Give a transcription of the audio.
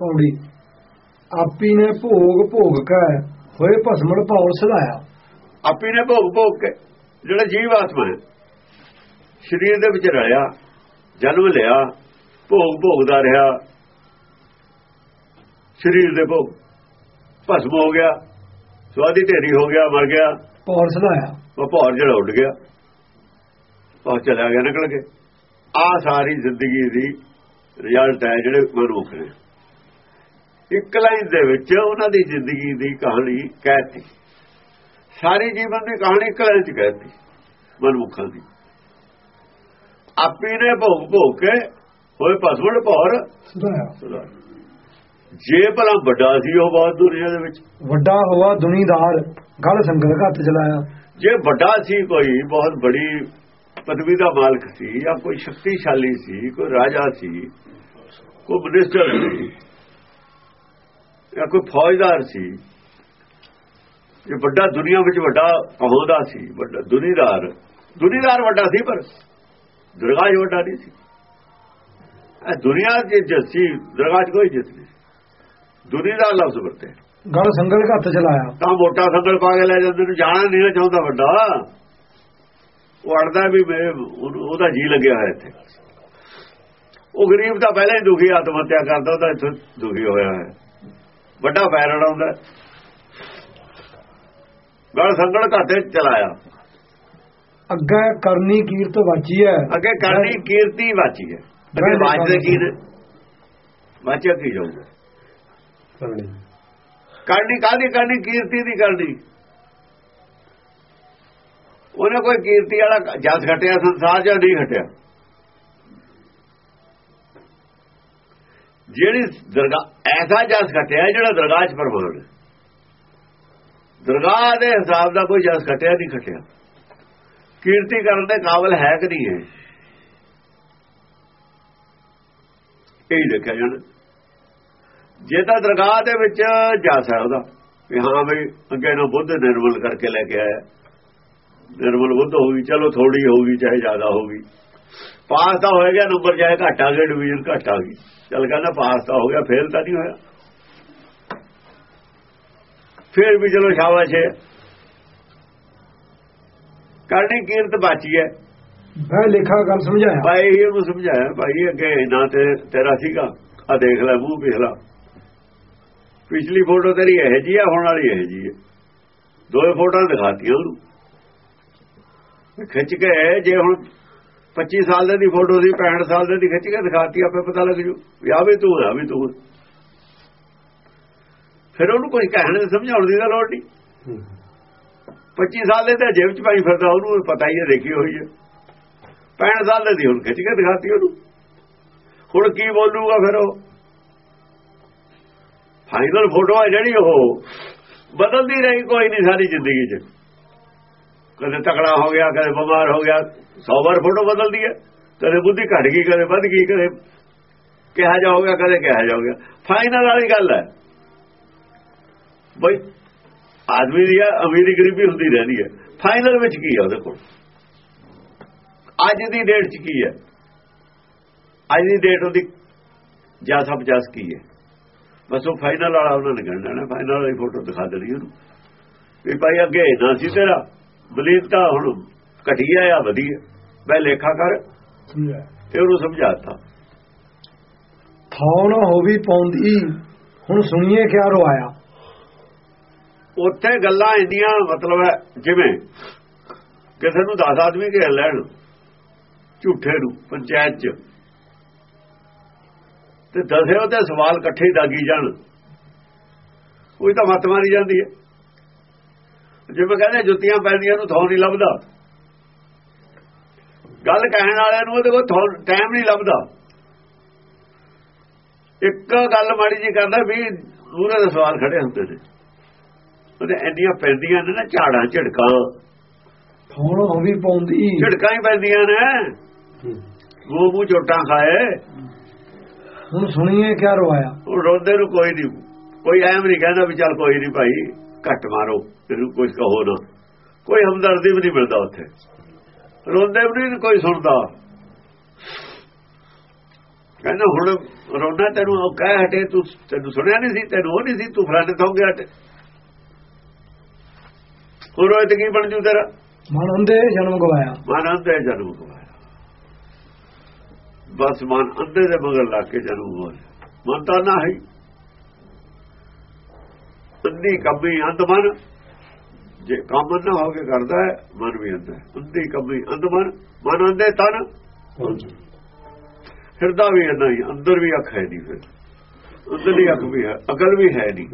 ਪੌੜੀ ਆਪੀ ਨੇ ਭੋਗ ਭੋਗ ਕੇ ਹੋਏ ਭਸਮਣ ਭੌਰ ਸਦਾਇਆ ਆਪੀ ਨੇ ਭੋਗ ਭੋਗ ਕੇ ਜਿਹੜਾ ਜੀਵ ਆਤਮਾ ਹੈ ਸਰੀਰ ਦੇ ਵਿੱਚ ਰਲਿਆ ਜਨਮ ਲਿਆ ਭੋਗ ਭੋਗਦਾ ਰਿਹਾ। ਸਰੀਰ ਦੇ ਭੋਗ ਭਸਮ ਹੋ ਗਿਆ ਸਵਾਦੀ ਢੇਰੀ ਹੋ ਗਿਆ ਮਰ ਗਿਆ। ਭੌਰ ਸਦਾਇਆ ਉਹ ਭੌਰ ਜਿਹੜਾ ਉੱਡ ਗਿਆ ਉਹ ਚਲਾ ਗਿਆ ਨਿਕਲ ਕੇ। ਆ ਸਾਰੀ ਜ਼ਿੰਦਗੀ ਦੀ ਰਿਜ਼ਲਟ ਹੈ ਜਿਹੜੇ ਮਨੁੱਖ ਨੇ। ਇੱਕ ਲਾਈਨ ਦੇ ਵਿੱਚ ਉਹਨਾਂ ਦੀ ਜ਼ਿੰਦਗੀ ਦੀ ਕਹਾਣੀ ਕਹਿਤੀ। ਸਾਰੀ ਜੀਵਨ ਦੀ ਕਹਾਣੀ ਇੱਕ ਲਾਈਨ ਚ ਕਹਿਤੀ ਮਨੁੱਖਾਂ ਦੀ। ਆਪੀ ਨੇ ਭੋਗ ਭੋਗ ਕੇ ਹੋਏ ਭਸਮਣ ਭੌਰ ਜੇ ਭਲਾ ਵੱਡਾ ਸੀ ਉਹ ਬਾਤ ਦੁਨੀਆ ਦੇ ਵਿੱਚ। ਵੱਡਾ ਹੋਆ ਦੁਨੀਦਾਰ ਗਲ ਸੰਗਲ ਘੱਟ ਚਲਾਇਆ। ਜੇ ਵੱਡਾ ਸੀ ਕੋਈ ਬਹੁਤ ਬੜੀ ਪਦਵੀ ਦਾ ਮਾਲਕ ਸੀ ਜਾਂ ਕੋਈ ਸ਼ਕਤੀਸ਼ਾਲੀ ਸੀ ਕੋਈ ਰਾਜਾ ਸੀ ਕੋਈ ਮਿਨਿਸਟਰ ਸੀ ਜਾਂ ਕੋਈ ਫੌਜਦਾਰ ਸੀ ਇਹ ਵੱਡਾ ਦੁਨੀਆ ਵਿੱਚ ਵੱਡਾ ਅਹੁਦਾ ਸੀ ਵੱਡਾ ਦੁਨੀਦਾਰ ਦੁਨੀਦਾਰ ਵੱਡਾ ਸੀ ਪਰ ਦਰਗਾਹ ਵੱਡਾ ਨਹੀਂ ਸੀ। ਇਹ ਦੁਨੀਆ ਦੇ ਜੱਸੀ ਦਰਗਾਹ ਕੋਈ ਜਿੱਤ ਨਹੀਂ ਦੁਨੀਦਾਰ ਲਫ਼ਜ਼ ਵਰਤੇ। ਗਲ ਸੰਗਲ ਘੱਟ ਚਲਾਇਆ। ਤਾਂ ਮੋਟਾ ਸੰਗਲ ਪਾ ਕੇ ਲੈ ਜਾਂਦੇ ਨੂੰ ਜਾਣਾ ਨਹੀਂ ਨਾ ਚਾਹੁੰਦਾ ਵੱਡਾ। ਉਹ ਅੜਦਾ ਵੀ ਉਹਦਾ ਜੀ ਲੱਗਿਆ ਹੋਇਆ ਇੱਥੇ। ਉਹ ਗਰੀਬ ਤਾਂ ਪਹਿਲਾਂ ਹੀ ਦੁਖੀ ਆਤਮ ਹੱਤਿਆ ਕਰਦਾ ਉਹਦਾ ਇੱਥੇ ਦੁਖੀ ਹੋਇਆ ਹੈ ਵੱਡਾ ਪੈਰ ਅੜਾਉਂਦਾ ਗਲ ਸੰਗਲ ਘਾਟੇ ਚਲਾਇਆ। ਅੱਗੇ ਕਰਨੀ ਕੀਰਤ ਵਾਚੀ ਹੈ। ਅੱਗੇ ਕਰਨੀ ਕੀਰਤੀ ਵਾਚੀ ਹੈ। ਅੱਗੇ ਵਾਚਦੇ ਕੀ ਨੇ ਵਾਚਿਆ ਕੀ ਜਾਊਗਾ। ਕਰਨੀ। ਕਾਦੀ ਕਰਨੀ? ਕੀਰਤੀ ਦੀ ਕਰਨੀ। ਉਹਨੇ ਕੋਈ ਕੀਰਤੀ ਵਾਲਾ ਜਸ ਘਟਿਆ ਸੰਸਾਰ ਜਾਂ ਨਹੀਂ ਘਟਿਆ? ਜਿਹੜੀ ਦਰਗਾਹ, ਐਸਾ ਜਸ ਘਟਿਆ ਜਿਹੜਾ ਦਰਗਾਹ 'ਚ ਪ੍ਰਮਾਣ ਹੈ। ਦਰਗਾਹ ਦੇ ਹਿਸਾਬ ਦਾ ਕੋਈ ਜਸ ਘਟਿਆ ਨਹੀਂ ਘਟਿਆ ਕੀਰਤੀ ਕਰਨ ਦੇ ਕਾਬਲ ਹੈ ਕਿ ਨਹੀਂ ਹੈ। ਇਹ ਦੇਖਿਆ ਜਾਣਾ। ਜੇ ਤਾਂ ਦਰਗਾਹ ਦੇ ਵਿੱਚ ਜਸ ਹੈ ਉਹਦਾ, ਵੀ ਹਾਂ ਵੀ ਅੱਗੇ ਨੂੰ ਬੁੱਧ ਨਿਰਮਲ ਕਰਕੇ ਲੈ ਕੇ ਆਇਆ। ਨਿਰਮਲ ਬੁੱਧ ਹੋਊਗੀ, ਚਲੋ ਥੋੜੀ ਹੋਊਗੀ, ਚਾਹੇ ਜ਼ਿਆਦਾ ਹੋਊਗੀ। ਪਾਸ ਤਾਂ ਹੋ ਗਿਆ ਨੰਬਰ ਚਾਹੇ ਘੱਟ ਆ ਗਿਆ ਡਿਵੀਜ਼ਨ ਘੱਟ ਆ ਗਈ। ਚਲ ਕਹਿੰਦਾ ਪਾਸ ਤਾਂ ਹੋ ਗਿਆ ਫੇਲ ਤਾਂ ਨਹੀਂ ਹੋਇਆ। ਫੇਰ ਵੀ ਚਲੋ ਸ਼ਾਬਾਸ਼ ਹੈ ਕਰਨੀ ਕੀਰਤ ਬਾਚੀ ਹੈ ਮੈਂ ਲਿਖਾ ਗੱਲ ਸਮਝਾਇਆ। ਭਾਈ ਇਹਨੂੰ ਸਮਝਾਇਆ ਭਾਈ ਅੱਗੇ ਨਾ ਤੇ ਤੇਰਾ ਸੀਗਾ ਆ ਦੇਖ ਲੈ ਮੂੰਹ ਪਿਛਲਾ। ਪਿਛਲੀ ਫੋਟੋ ਤੇਰੀ ਇਹ ਜੀ ਆ ਹੁਣ ਵਾਲੀ ਇਹ ਜੀ ਹੈ ਦੋਏ ਫੋਟੋਆਂ ਦਿਖਾਤੀਆਂ ਉਹਨੂੰ। ਖਿੱਚ ਕੇ ਜੇ ਹੁਣ 25 ਸਾਲ ਦੇ ਦੀ ਫੋਟੋ ਸੀ 65 ਸਾਲ ਦੇ ਦੀ ਖਿੱਚ ਕੇ ਦਿਖਾਤੀ, ਆਪੇ ਪਤਾ ਲੱਗ ਜੂ ਵੀ ਆ ਵੀ ਤੂੰ ਆ ਵੀ ਤੂੰ ਫਿਰ ਉਹਨੂੰ ਕੋਈ ਕਹਿਣ ਦੇ ਸਮਝਾਉਣ ਦੀ ਤਾਂ ਲੋੜ ਨਹੀਂ। 25 ਸਾਲ ਦੇ ਤਾਂ ਜੇਬ 'ਚ ਪਾਈ ਫਿਰਦਾ, ਉਹਨੂੰ ਪਤਾ ਹੀ ਹੈ, ਦੇਖੀ ਹੋਈ ਹੈ। 65 ਸਾਲ ਦੇ ਦੀ ਹੁਣ ਖਿੱਚ ਕੇ ਦਿਖਾਤੀ ਉਹਨੂੰ। ਹੁਣ ਕੀ ਬੋਲੂਗਾ ਫਿਰ ਉਹ? ਫਾਈਨਲ ਫੋਟੋ ਹੈ ਜਿਹੜੀ ਉਹ ਬਦਲਦੀ ਰਹੀ, ਕੋਈ ਨਹੀਂ ਸਾਰੀ ਜ਼ਿੰਦਗੀ 'ਚ। ਕਦੇ ਤਕੜਾ ਹੋ ਗਿਆ, ਕਦੇ ਬਿਮਾਰ ਹੋ ਗਿਆ 100 ਵਾਰ ਫੋਟੋ ਬਦਲਦੀ ਹੈ। ਕਦੇ ਬੁੱਧੀ ਘਟ ਗਈ, ਕਦੇ ਵੱਧ ਗਈ, ਕਦੇ ਕਿਹਾ ਜਾਊਗਾ ਕਦੇ ਕਿਹਾ ਜਾਊਗਾ ਫਾਈਨਲ ਵਾਲੀ ਗੱਲ ਹੈ। ਬਈ, ਆਦਮੀ ਦੀ ਅਮੀਰੀ ਗਰੀਬੀ ਹੁੰਦੀ ਰਹਿੰਦੀ ਹੈ। ਫਾਈਨਲ ਵਿੱਚ ਕੀ ਹੈ ਉਹਦੇ ਕੋਲ? ਅੱਜ ਦੀ ਡੇਟ 'ਚ ਕੀ ਹੈ? ਅੱਜ ਦੀ ਡੇਟ ਉਹਦੀ ਜਾਂ ਸਭ ਜਸ ਕੀ ਹੈ? ਬਸ ਉਹ ਫਾਈਨਲ ਵਾਲਾ ਉਹਨਾਂ ਨੇ ਕਹਿਣਾ ਨਾ ਫਾਈਨਲ ਵਾਲੀ ਫੋਟੋ ਦਿਖਾ ਦੇਣੀ ਉਹਨੂੰ। ਵੀ ਭਾਈ ਅੱਗੇ ਨਾ ਸੀ ਤੇਰਾ। ਬਲੀਤਾ ਹੁਣ ਘਟੀਆ ਆ ਵਧੀਆ। ਮੈਂ ਲੇਖਾ ਕਰ ਤੇ ਉਹਨੂੰ ਸਮਝਾਤਾ। ਥਾਉ ਨਾ ਹੋਵੀ ਪੌਂਦੀ ਹੁਣ ਸੁਣੀਏ ਕਿਆ ਰਵਾਇਆ। ਉੱਥੇ ਗੱਲਾਂ ਇੰਨੀਆਂ ਮਤਲਬ ਹੈ ਜਿਵੇਂ ਕਿਸੇ ਨੂੰ 10 ਆਦਮੀ ਘੇਰ ਲੈਣ ਝੂਠੇ ਨੂੰ ਪੰਚਾਇਤ 'ਚ। ਤੇ ਦਸੇ ਉਹਦੇ ਸਵਾਲ ਇਕੱਠੇ ਦਾਗੀ ਜਾਣ। ਕੋਈ ਤਾਂ ਮਤ ਮਾਰੀ ਜਾਂਦੀ ਹੈ। ਜਿਵੇਂ ਕਹਿੰਦੇ ਜੁੱਤੀਆਂ ਪੈਂਦੀਆਂ ਨੂੰ ਥੋਂ ਨਹੀਂ ਲੱਭਦਾ। ਗੱਲ ਕਹਿਣ ਵਾਲਿਆਂ ਨੂੰ ਉਹਦੇ ਕੋਲ ਟਾਈਮ ਨਹੀਂ ਲੱਭਦਾ। ਇੱਕ ਗੱਲ ਮਾੜੀ ਜੀ ਕਰਦਾ ਵੀ ਉਹਦੇ ਦੇ ਸਵਾਲ ਖੜੇ ਹੁੰਦੇ ਨੇ। ਉਹਦੇ ਇੰਨੀਆਂ ਪੈਂਦੀਆਂ ਨੇ ਨਾ ਝਾੜਾਂ ਝੜਕਾਂ। ਥਾਉ ਨਾ ਹੋਵੀ ਪੌਂਦੀ ਝੜਕਾਂ ਹੀ ਪੈਂਦੀਆਂ ਨੇ। ਉਹ ਮੂੰਹ ਚੋਟਾਂ ਖਾਏ। ਹੁਣ ਸੁਣੀਏ ਕਿਆ ਰਵਾਇਆ ਉਹ ਰੋਂਦੇ ਨੂੰ ਕੋਈ ਨਹੀਂ। ਕੋਈ ਐਮ ਨਹੀਂ ਕਹਿੰਦਾ ਵੀ ਚੱਲ ਕੋਈ ਨਹੀਂ ਭਾਈ। ਘੱਟ ਮਾਰੋ ਤੈਨੂੰ ਕੁਝ ਕਹੋ ਨਾ। ਕੋਈ ਹਮਦਰਦੀ ਵੀ ਨਹੀਂ ਮਿਲਦਾ ਉੱਥੇ। ਰੋਂਦੇ ਵੀ ਨਹੀਂ ਕੋਈ ਸੁਣਦਾ। ਕਹਿੰਦਾ ਹੁਣ ਰੋਣਾ ਤੈਨੂੰ ਉਹ ਕਹਿ ਹਟੇ ਤੂੰ ਤੈਨੂੰ ਸੁਣਿਆ ਨਹੀਂ ਸੀ ਤੈਨੂੰ ਉਹ ਨਹੀਂ ਸੀ ਤੂੰ ਫਲਾਣੇ ਤੋਂ ਗਿਆ ਹਟੇ। ਹੁਣ ਉਹ ਤੇ ਕੀ ਬਣ ਜੂ ਤੇਰਾ। ਮਨ ਅੰਦੇ ਜਨਮ ਗਵਾਇਆ। ਮਨ ਅੰਧੇ ਜਨਮ ਗਵਾਇਆ। ਬਸ ਮਨ ਅੰਧੇ ਦੇ ਮਗਰ ਲੱਗ ਕੇ ਜਨਮ ਹੋਇਆ। ਮਨ ਤਾਂ ਨਾ ਹੈ। ਅੰਧੀ ਕੰਮੀ ਅੰਧ ਮਨ। ਜੇ ਕੰਮ ਨਾ ਹੋ ਕੇ ਕਰਦਾ ਹੈ ਮਨ ਵੀ ਅੰਧ ਹੈ। ਅੰਧੀ ਕੰਮੀ ਅੰਧ ਮਨ ਮਨ ਅੰਧੇ ਤਨ। ਹਿਰਦਾ ਵੀ ਅੰਨਾ ਹੀ ਅੰਦਰ ਵੀ ਅੱਖ ਹੈ ਨਹੀਂ ਫਿਰ। ਅੰਦਰਲੀ ਅੱਖ ਵੀ ਹੈ ਅਕਲ ਵੀ ਹੈ ਨਹੀਂ।